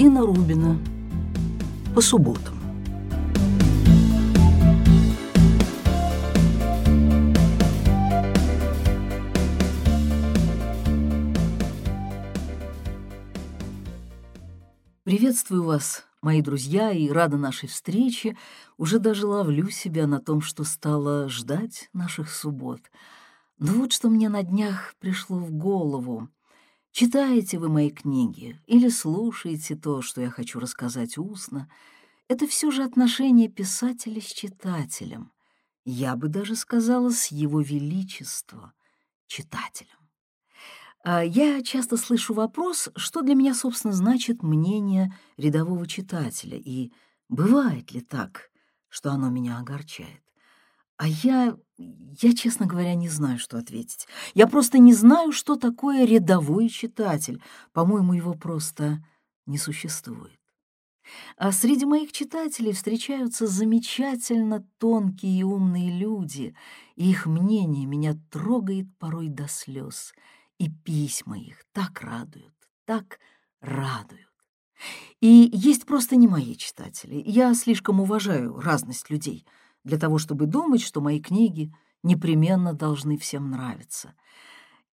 Зина Рубина. По субботам. Приветствую вас, мои друзья, и рада нашей встрече. Уже даже ловлю себя на том, что стала ждать наших суббот. Но вот что мне на днях пришло в голову. Читаете вы мои книги или слушаете то, что я хочу рассказать устно, это все же отношение писателя с читателем. Я бы даже сказала, с его величества читателем. А я часто слышу вопрос, что для меня, собственно, значит мнение рядового читателя, и бывает ли так, что оно меня огорчает. А я, я, честно говоря, не знаю, что ответить. Я просто не знаю, что такое рядовой читатель. По-моему, его просто не существует. А среди моих читателей встречаются замечательно тонкие и умные люди, и их мнение меня трогает порой до слез, и письма их так радуют, так радуют. И есть просто не мои читатели. Я слишком уважаю разность людей — для того, чтобы думать, что мои книги непременно должны всем нравиться.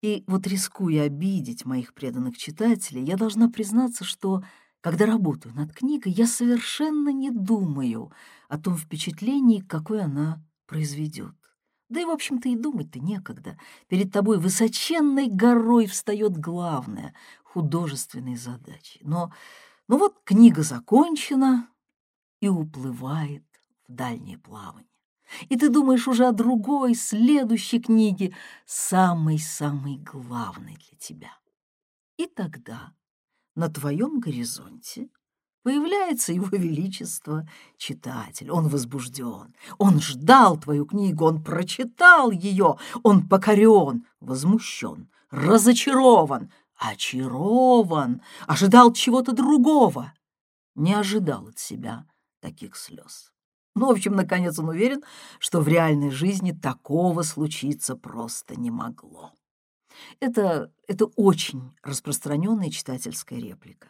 И вот рискуя обидеть моих преданных читателей, я должна признаться, что, когда работаю над книгой, я совершенно не думаю о том впечатлении, какое она произведет. Да и, в общем-то, и думать-то некогда. Перед тобой высоченной горой встает главная — художественной задачей. Но, ну вот книга закончена и уплывает в дальнее плавание. И ты думаешь уже о другой, следующей книге, самой-самой главной для тебя. И тогда на твоем горизонте появляется его величество читатель. Он возбужден, он ждал твою книгу, он прочитал ее, он покорен, возмущен, разочарован, очарован, ожидал чего-то другого, не ожидал от себя таких слез. Ну, в общем, наконец он уверен, что в реальной жизни такого случиться просто не могло. Это, это очень распространенная читательская реплика.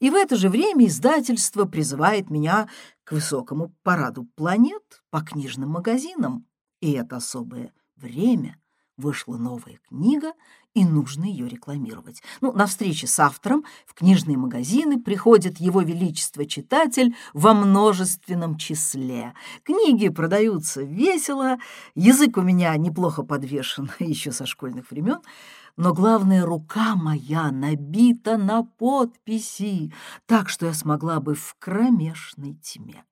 И в это же время издательство призывает меня к высокому параду планет по книжным магазинам. И это особое время вышла новая книга, и нужно ее рекламировать. Ну, на встрече с автором в книжные магазины приходит его величество читатель во множественном числе. Книги продаются весело, язык у меня неплохо подвешен еще со школьных времен, но главное, рука моя набита на подписи, так что я смогла бы в кромешной тьме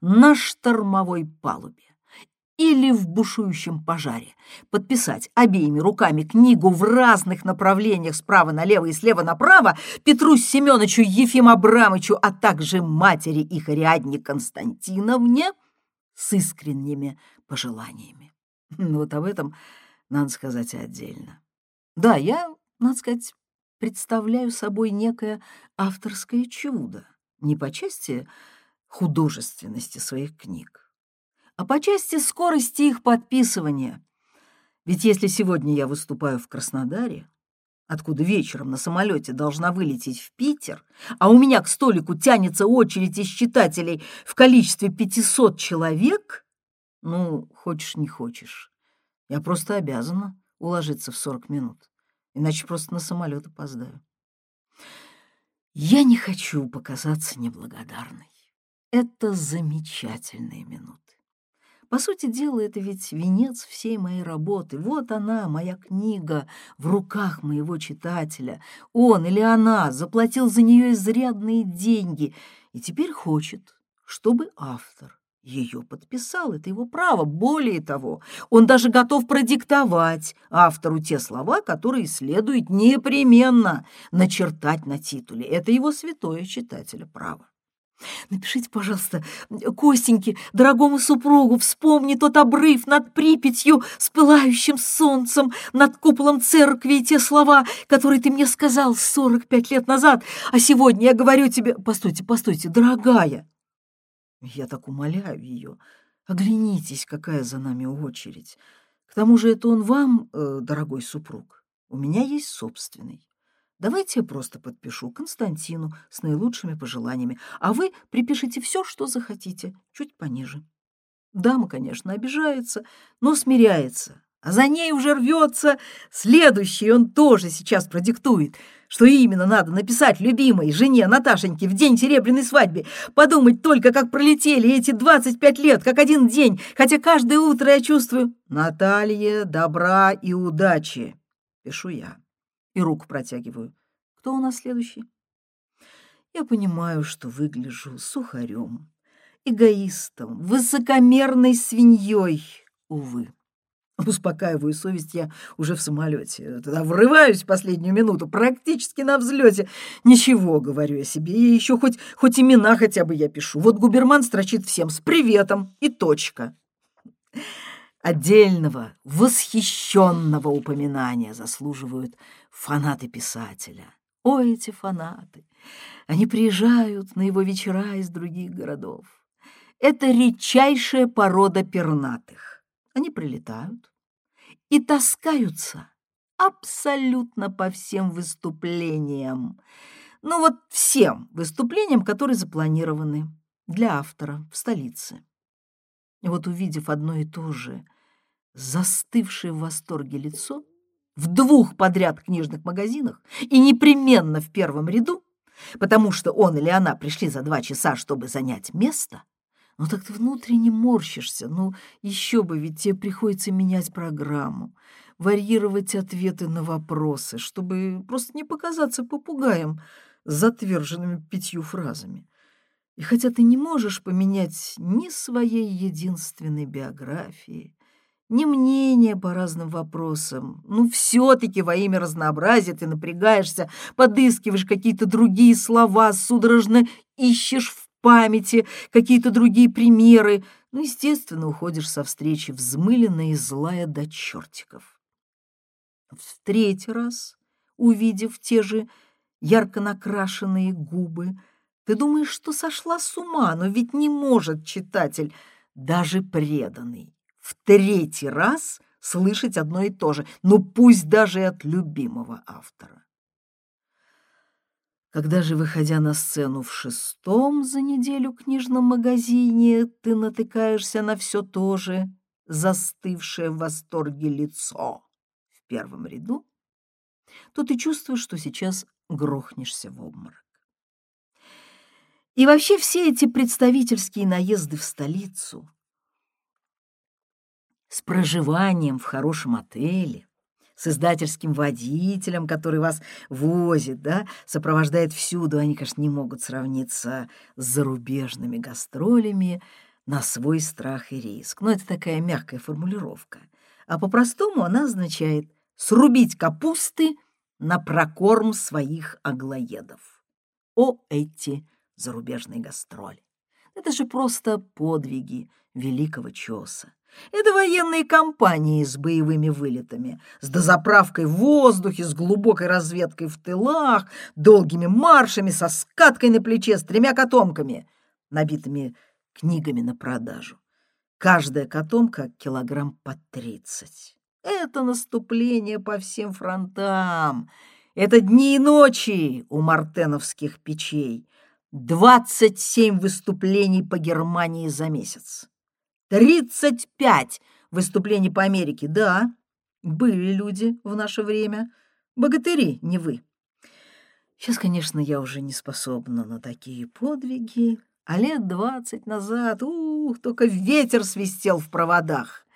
на штормовой палубе или в бушующем пожаре. Подписать обеими руками книгу в разных направлениях справа налево и слева направо Петру Семеновичу, Ефим Абрамовичу, а также матери их Ариадне Константиновне с искренними пожеланиями. Ну, вот об этом надо сказать отдельно. Да, я, надо сказать, представляю собой некое авторское чудо, не по части художественности своих книг, а по части скорости их подписывания. Ведь если сегодня я выступаю в Краснодаре, откуда вечером на самолете должна вылететь в Питер, а у меня к столику тянется очередь из читателей в количестве 500 человек, ну, хочешь не хочешь, я просто обязана уложиться в 40 минут, иначе просто на самолет опоздаю. Я не хочу показаться неблагодарной. Это замечательные минуты. По сути дела, это ведь венец всей моей работы. Вот она, моя книга, в руках моего читателя. Он или она заплатил за нее изрядные деньги и теперь хочет, чтобы автор ее подписал. Это его право. Более того, он даже готов продиктовать автору те слова, которые следует непременно начертать на титуле. Это его святое читателя право. Напишите, пожалуйста, Костеньке, дорогому супругу, вспомни тот обрыв над Припятью с пылающим солнцем, над куполом церкви и те слова, которые ты мне сказал сорок пять лет назад, а сегодня я говорю тебе... Постойте, постойте, дорогая. Я так умоляю ее. Оглянитесь, какая за нами очередь. К тому же это он вам, э, дорогой супруг. У меня есть собственный. Давайте я просто подпишу Константину с наилучшими пожеланиями, а вы припишите все, что захотите, чуть пониже. Дама, конечно, обижается, но смиряется, а за ней уже рвется следующий, он тоже сейчас продиктует, что именно надо написать любимой жене Наташеньке в день серебряной свадьбы. Подумать только, как пролетели эти 25 лет, как один день, хотя каждое утро я чувствую «Наталье, добра и удачи», пишу я и руку протягиваю. Кто у нас следующий? Я понимаю, что выгляжу сухарем, эгоистом, высокомерной свиньей, увы. Успокаиваю совесть я уже в самолете. Туда врываюсь в последнюю минуту, практически на взлете. Ничего, говорю я себе, и еще хоть, хоть имена хотя бы я пишу. Вот губерман строчит всем с приветом и точка. Отдельного, восхищенного упоминания заслуживают фанаты писателя. О, эти фанаты! Они приезжают на его вечера из других городов. Это редчайшая порода пернатых. Они прилетают и таскаются абсолютно по всем выступлениям. Ну вот всем выступлениям, которые запланированы для автора в столице. И вот увидев одно и то же – застывшее в восторге лицо в двух подряд книжных магазинах и непременно в первом ряду, потому что он или она пришли за два часа, чтобы занять место, ну так ты внутренне морщишься, ну еще бы, ведь тебе приходится менять программу, варьировать ответы на вопросы, чтобы просто не показаться попугаем с затверженными пятью фразами. И хотя ты не можешь поменять ни своей единственной биографии, ни мнения по разным вопросам. Ну, все-таки во имя разнообразия ты напрягаешься, подыскиваешь какие-то другие слова, судорожно ищешь в памяти какие-то другие примеры. Ну, естественно, уходишь со встречи взмыленная и злая до чертиков. В третий раз, увидев те же ярко накрашенные губы, ты думаешь, что сошла с ума, но ведь не может читатель, даже преданный, в третий раз слышать одно и то же, ну пусть даже от любимого автора. Когда же, выходя на сцену в шестом за неделю книжном магазине, ты натыкаешься на все то же застывшее в восторге лицо в первом ряду, то ты чувствуешь, что сейчас грохнешься в обморок. И вообще все эти представительские наезды в столицу с проживанием в хорошем отеле, с издательским водителем, который вас возит, да, сопровождает всюду, они, конечно, не могут сравниться с зарубежными гастролями на свой страх и риск. Но это такая мягкая формулировка. А по-простому она означает срубить капусты на прокорм своих аглоедов. О, эти зарубежные гастроли! Это же просто подвиги великого чеса. Это военные компании с боевыми вылетами, с дозаправкой в воздухе, с глубокой разведкой в тылах, долгими маршами, со скаткой на плече, с тремя котомками, набитыми книгами на продажу. Каждая котомка килограмм по тридцать. Это наступление по всем фронтам. Это дни и ночи у мартеновских печей. Двадцать семь выступлений по Германии за месяц. Тридцать пять выступлений по Америке, да, были люди в наше время. Богатыри, не вы. Сейчас, конечно, я уже не способна на такие подвиги, а лет двадцать назад, ух, только ветер свистел в проводах.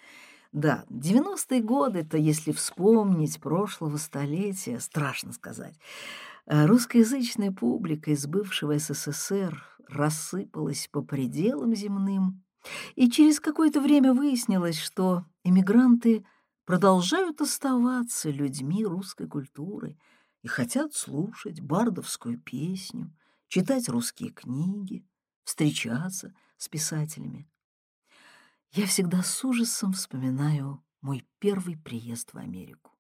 Да, девяностые годы-то, если вспомнить прошлого столетия, страшно сказать, э, русскоязычная публика из бывшего СССР рассыпалась по пределам земным, и через какое-то время выяснилось, что эмигранты продолжают оставаться людьми русской культуры и хотят слушать бардовскую песню, читать русские книги, встречаться с писателями. Я всегда с ужасом вспоминаю мой первый приезд в Америку.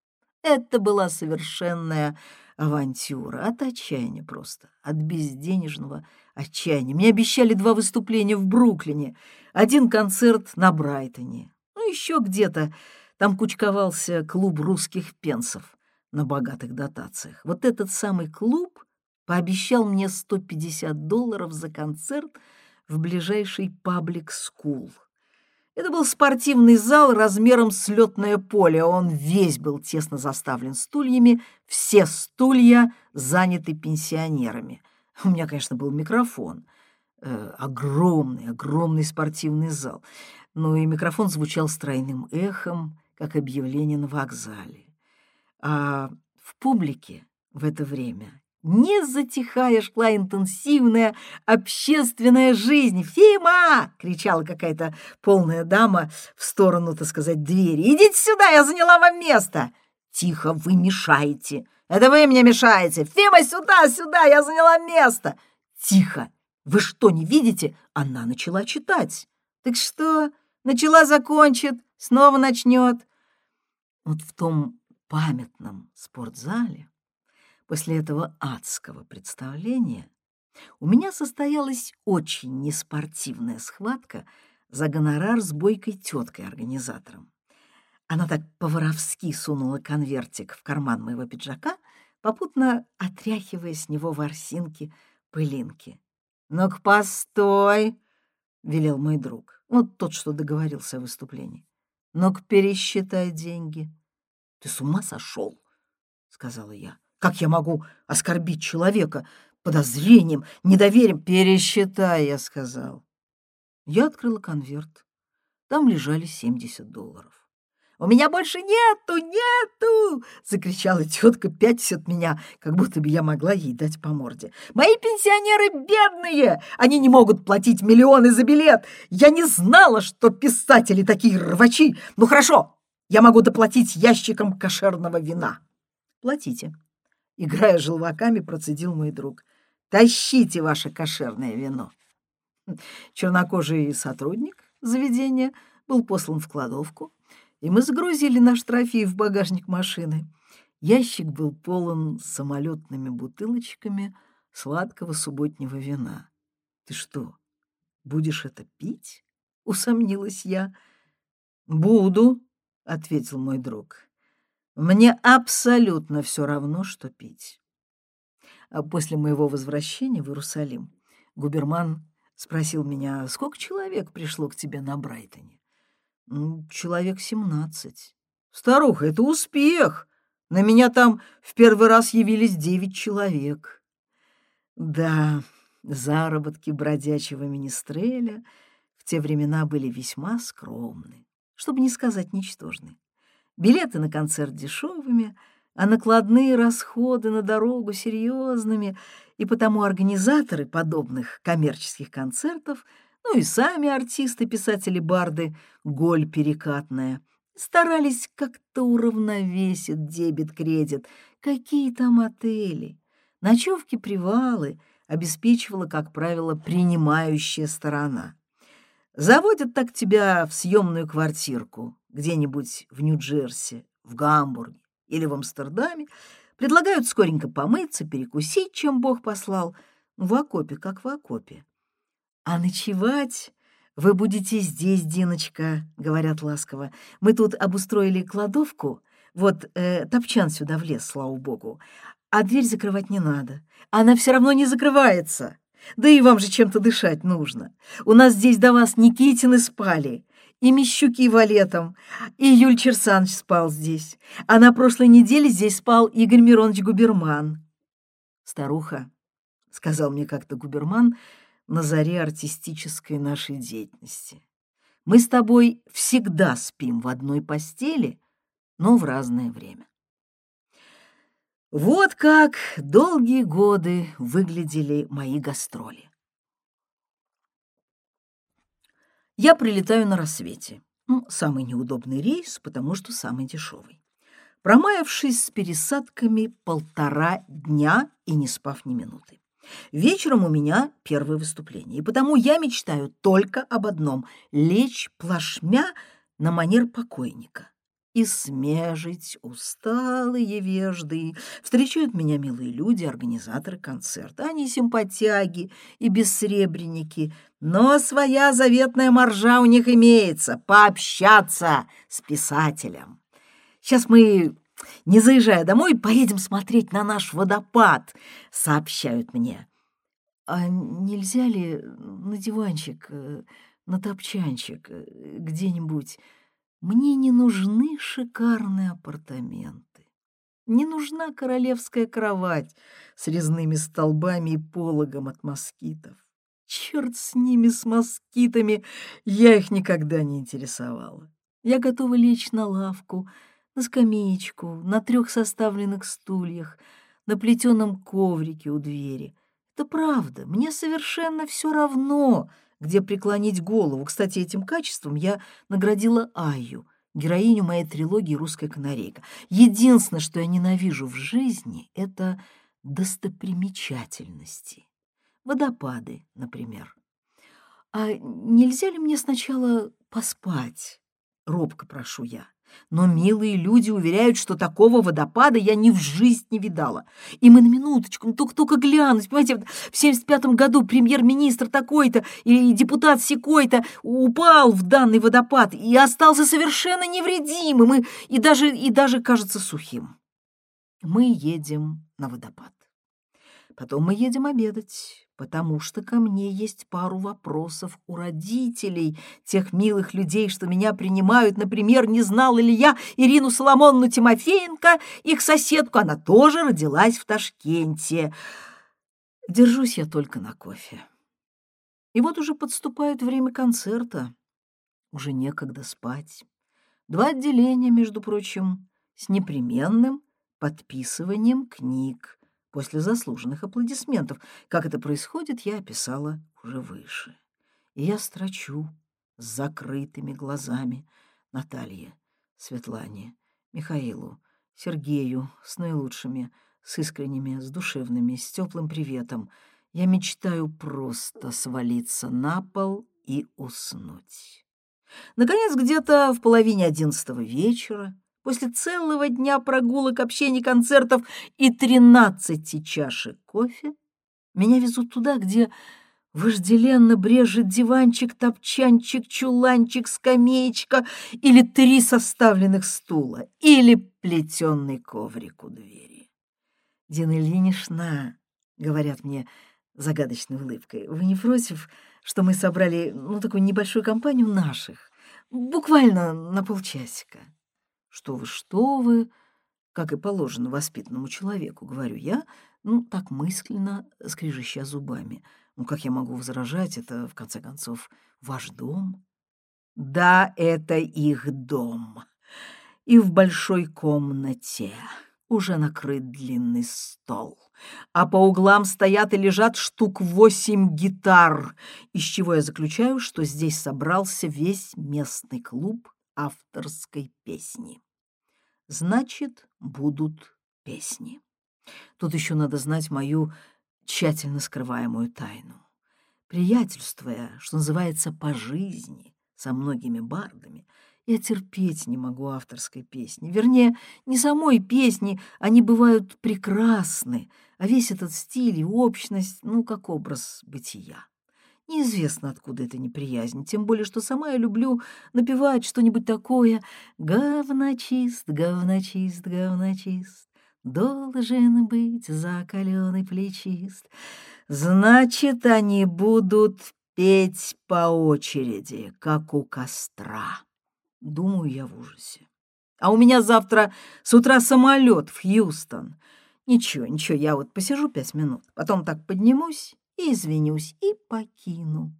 Это была совершенная авантюра, от отчаяния просто, от безденежного отчаяния. Мне обещали два выступления в Бруклине, один концерт на Брайтоне, ну еще где-то. Там кучковался клуб русских пенсов. на богатых дотациях. Вот этот самый клуб пообещал мне 150 долларов за концерт в ближайший паблик-скул. Это был спортивный зал размером с летное поле. Он весь был тесно заставлен стульями, все стулья заняты пенсионерами. У меня, конечно, был микрофон. Э, огромный, огромный спортивный зал. Но и микрофон звучал стройным эхом, как объявление на вокзале. А в публике в это время не затихая шла интенсивная общественная жизнь. «Фима!» — кричала какая-то полная дама в сторону, так сказать, двери. «Идите сюда, я заняла вам место!» «Тихо, вы мешаете!» «Это вы мне мешаете!» «Фима, сюда, сюда, я заняла место!» «Тихо! Вы что, не видите?» Она начала читать. «Так что? Начала, закончит, снова начнет!» Вот в том памятном спортзале После этого адского представления у меня состоялась очень неспортивная схватка за гонорар с бойкой теткой-организатором. Она так по-воровски сунула конвертик в карман моего пиджака, попутно отряхивая с него ворсинки пылинки. «Ну-ка, постой!» — велел мой друг. Вот тот, что договорился о выступлении. «Ну-ка, пересчитай деньги». «Ты с ума сошел?» — сказала я. Как я могу оскорбить человека подозрением, недоверием? Пересчитай, я сказал. Я открыла конверт. Там лежали 70 долларов. «У меня больше нету, нету!» — закричала тетка, пятясь от меня, как будто бы я могла ей дать по морде. «Мои пенсионеры бедные! Они не могут платить миллионы за билет! Я не знала, что писатели такие рвачи! Ну хорошо, я могу доплатить ящиком кошерного вина!» «Платите», Играя желваками, процедил мой друг. «Тащите ваше кошерное вино!» Чернокожий сотрудник заведения был послан в кладовку, и мы загрузили наш трофей в багажник машины. Ящик был полон самолетными бутылочками сладкого субботнего вина. «Ты что, будешь это пить?» — усомнилась я. «Буду», — ответил мой друг. Мне абсолютно все равно, что пить. А после моего возвращения в Иерусалим губерман спросил меня, сколько человек пришло к тебе на Брайтоне? Человек семнадцать. Старуха, это успех! На меня там в первый раз явились девять человек. Да, заработки бродячего министреля в те времена были весьма скромны, чтобы не сказать ничтожны билеты на концерт дешевыми, а накладные расходы на дорогу серьезными, и потому организаторы подобных коммерческих концертов, ну и сами артисты, писатели, барды, голь перекатная, старались как-то уравновесить дебет-кредит. Какие там отели? Ночевки, привалы обеспечивала, как правило, принимающая сторона. Заводят так тебя в съемную квартирку, где-нибудь в Нью-Джерси, в Гамбурге или в Амстердаме, предлагают скоренько помыться, перекусить, чем Бог послал, в окопе, как в окопе. А ночевать вы будете здесь, Диночка, говорят ласково. Мы тут обустроили кладовку, вот э, топчан сюда влез, слава богу, а дверь закрывать не надо. Она все равно не закрывается. Да и вам же чем-то дышать нужно. У нас здесь до вас Никитины спали, и Мещуки валетом, и Юль Черсанович спал здесь, а на прошлой неделе здесь спал Игорь Миронович Губерман. «Старуха», — сказал мне как-то Губерман на заре артистической нашей деятельности, «мы с тобой всегда спим в одной постели, но в разное время». Вот как долгие годы выглядели мои гастроли. Я прилетаю на рассвете. Ну, самый неудобный рейс, потому что самый дешевый. Промаявшись с пересадками полтора дня и не спав ни минуты. Вечером у меня первое выступление, и потому я мечтаю только об одном — лечь плашмя на манер покойника и смежить усталые вежды. Встречают меня милые люди, организаторы концерта. Они симпатяги и бессребреники, но своя заветная маржа у них имеется — пообщаться с писателем. Сейчас мы Не заезжая домой, поедем смотреть на наш водопад, сообщают мне. А нельзя ли на диванчик, э, на топчанчик э, где-нибудь? Мне не нужны шикарные апартаменты. Не нужна королевская кровать с резными столбами и пологом от москитов. Черт с ними, с москитами, я их никогда не интересовала. Я готова лечь на лавку, на скамеечку, на трех составленных стульях, на плетеном коврике у двери — это правда, мне совершенно все равно, где преклонить голову. Кстати, этим качеством я наградила Аю, героиню моей трилогии «Русская канарейка». Единственное, что я ненавижу в жизни, это достопримечательности. Водопады, например. А нельзя ли мне сначала поспать? Робко прошу я. Но милые люди уверяют, что такого водопада я ни в жизнь не видала. И мы на минуточку, ну только-только глянуть, понимаете, в 75 году премьер-министр такой-то и депутат секой-то упал в данный водопад и остался совершенно невредимым и, и, даже, и даже, кажется, сухим. Мы едем на водопад. Потом мы едем обедать потому что ко мне есть пару вопросов у родителей, тех милых людей, что меня принимают. Например, не знала ли я Ирину Соломонну Тимофеенко, их соседку, она тоже родилась в Ташкенте. Держусь я только на кофе. И вот уже подступает время концерта. Уже некогда спать. Два отделения, между прочим, с непременным подписыванием книг после заслуженных аплодисментов. Как это происходит, я описала уже выше. И я строчу с закрытыми глазами Наталье, Светлане, Михаилу, Сергею с наилучшими, с искренними, с душевными, с теплым приветом. Я мечтаю просто свалиться на пол и уснуть. Наконец, где-то в половине одиннадцатого вечера После целого дня прогулок, общений, концертов и тринадцати чашек кофе меня везут туда, где вожделенно брежет диванчик, топчанчик, чуланчик, скамеечка или три составленных стула, или плетеный коврик у двери. «Дина Ильинична», — говорят мне загадочной улыбкой, «вы не против, что мы собрали, ну, такую небольшую компанию наших, буквально на полчасика?» Что вы, что вы, как и положено воспитанному человеку, говорю я, ну, так мысленно, скрижища зубами. Ну, как я могу возражать, это, в конце концов, ваш дом? Да, это их дом. И в большой комнате уже накрыт длинный стол, а по углам стоят и лежат штук восемь гитар, из чего я заключаю, что здесь собрался весь местный клуб авторской песни. Значит, будут песни. Тут еще надо знать мою тщательно скрываемую тайну. Приятельствуя, что называется, по жизни со многими бардами, я терпеть не могу авторской песни. Вернее, не самой песни, они бывают прекрасны, а весь этот стиль и общность, ну, как образ бытия. Неизвестно, откуда эта неприязнь, тем более, что сама я люблю напевать что-нибудь такое «Говночист, говночист, говночист, должен быть закаленный плечист». Значит, они будут петь по очереди, как у костра. Думаю я в ужасе. А у меня завтра с утра самолет в Хьюстон. Ничего, ничего, я вот посижу пять минут, потом так поднимусь извинюсь, и покину.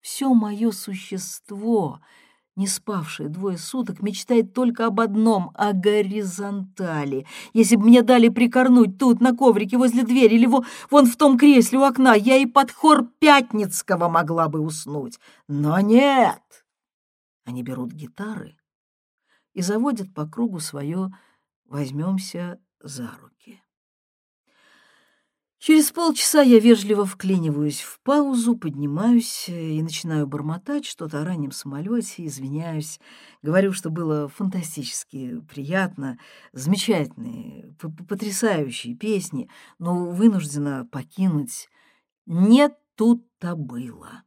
Все мое существо, не спавшее двое суток, мечтает только об одном — о горизонтали. Если бы мне дали прикорнуть тут, на коврике возле двери, или вон в том кресле у окна, я и под хор Пятницкого могла бы уснуть. Но нет! Они берут гитары и заводят по кругу свое «возьмемся за руки». Через полчаса я вежливо вклиниваюсь в паузу, поднимаюсь э, и начинаю бормотать что-то о раннем самолете, извиняюсь, говорю, что было фантастически приятно, замечательные, потрясающие песни, но вынуждена покинуть. Нет, тут-то было.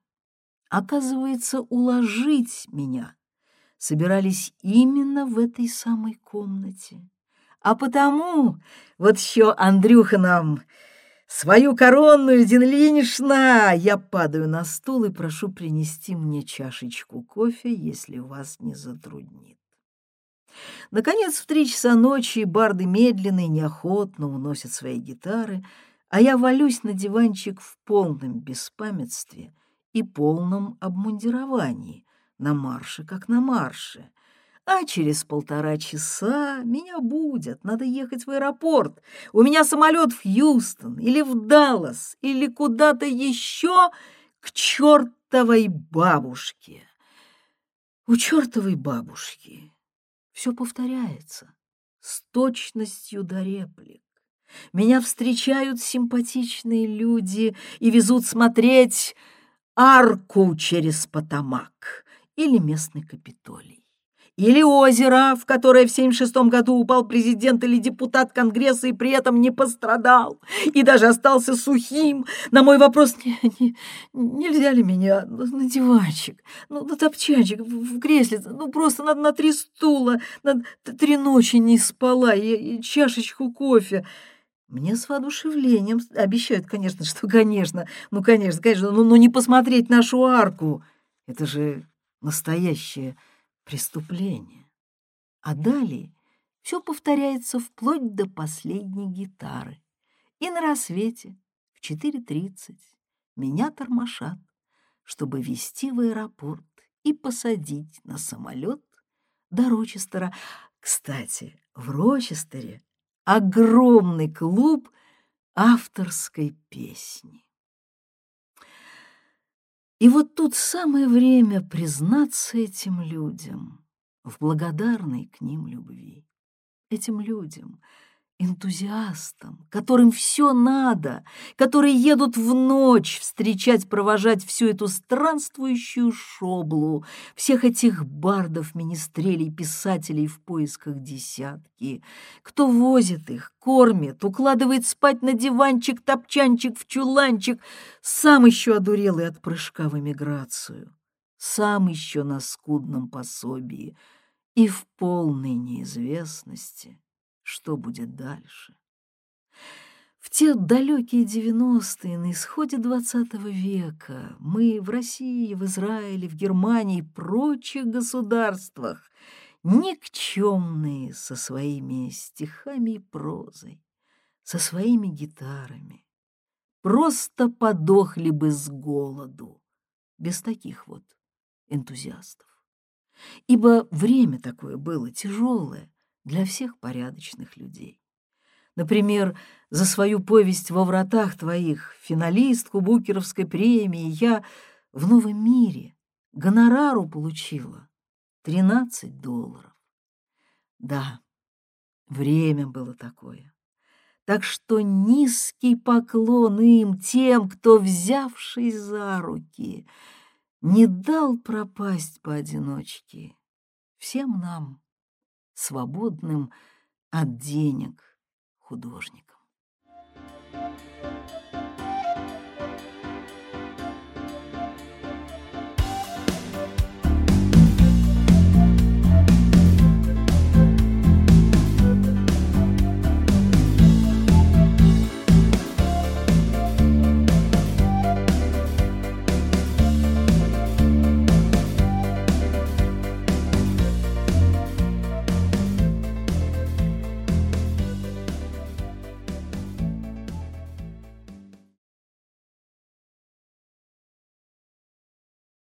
Оказывается, уложить меня собирались именно в этой самой комнате А потому вот еще Андрюха нам свою коронную, Зинлинишна, я падаю на стул и прошу принести мне чашечку кофе, если вас не затруднит. Наконец, в три часа ночи барды медленно и неохотно уносят свои гитары, а я валюсь на диванчик в полном беспамятстве и полном обмундировании, на марше, как на марше. А через полтора часа меня будут, надо ехать в аэропорт. У меня самолет в Хьюстон или в Даллас или куда-то еще к чертовой бабушке. У чертовой бабушки все повторяется с точностью до реплик. Меня встречают симпатичные люди и везут смотреть арку через Потамак или местный Капитолий. Или озеро, в которое в 76 году упал президент или депутат Конгресса и при этом не пострадал, и даже остался сухим. На мой вопрос, не, не, нельзя ли меня на диванчик, ну, на топчанчик, в, кресле, ну, просто на, на три стула, на три ночи не спала и, и чашечку кофе. Мне с воодушевлением обещают, конечно, что, конечно, ну, конечно, конечно, но, но не посмотреть нашу арку. Это же настоящее преступление. А далее все повторяется вплоть до последней гитары. И на рассвете в 4.30 меня тормошат, чтобы везти в аэропорт и посадить на самолет до Рочестера. Кстати, в Рочестере огромный клуб авторской песни. И вот тут самое время признаться этим людям в благодарной к ним любви. Этим людям, энтузиастам, которым все надо, которые едут в ночь встречать, провожать всю эту странствующую шоблу, всех этих бардов, министрелей, писателей в поисках десятки, кто возит их, кормит, укладывает спать на диванчик, топчанчик, в чуланчик, сам еще одурелый от прыжка в эмиграцию, сам еще на скудном пособии и в полной неизвестности что будет дальше. В те далекие девяностые, на исходе двадцатого века, мы в России, в Израиле, в Германии и прочих государствах никчемные со своими стихами и прозой, со своими гитарами, просто подохли бы с голоду, без таких вот энтузиастов. Ибо время такое было тяжелое, для всех порядочных людей. Например, за свою повесть «Во вратах твоих», финалистку Букеровской премии, я в «Новом мире» гонорару получила 13 долларов. Да, время было такое. Так что низкий поклон им, тем, кто, взявший за руки, не дал пропасть поодиночке всем нам свободным от денег художником.